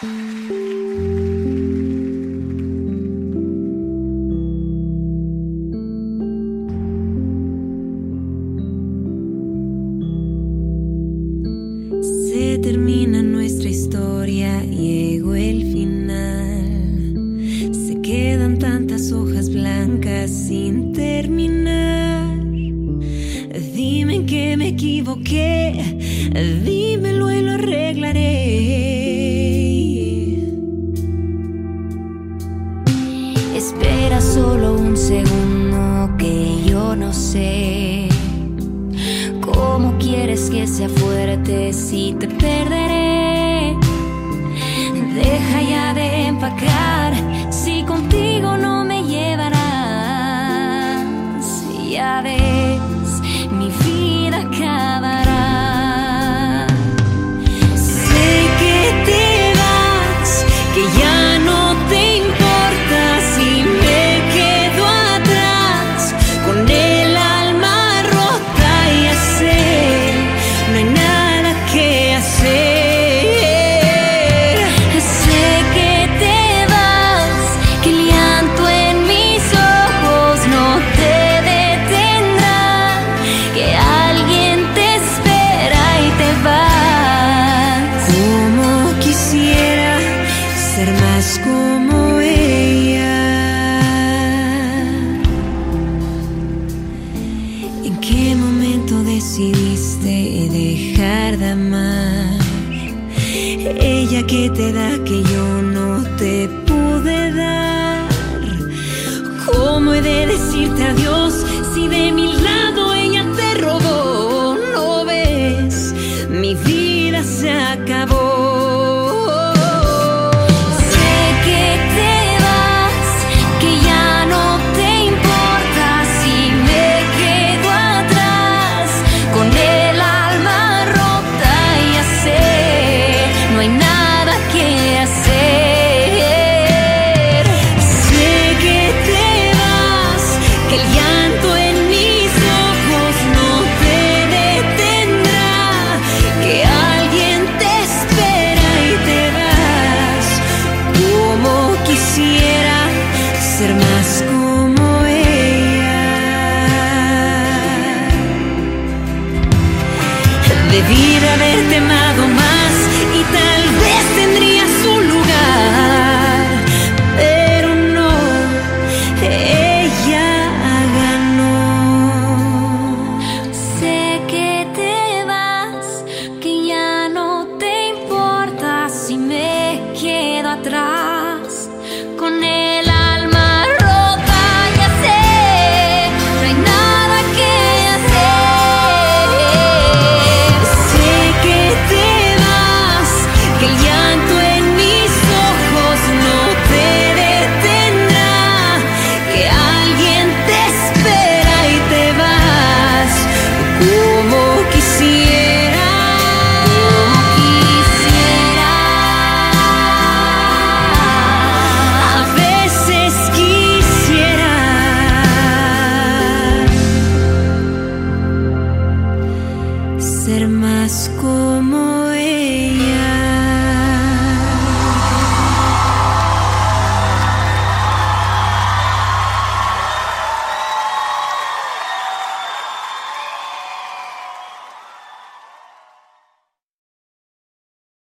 Se termina nuestra historia y llegó el final. Se quedan tantas hojas blancas sin terminar. Dime que me equivoqué. Solo un segundo que yo no sé cómo quieres que sea fuerte si te perderé. Deja ya de empacar si contigo no. Ella que te da que yo no te pude dar. ¿Cómo he de decirte adiós si de mi lado ella te robó? ¿No ves? Mi vida se acabó. Debí de haberte más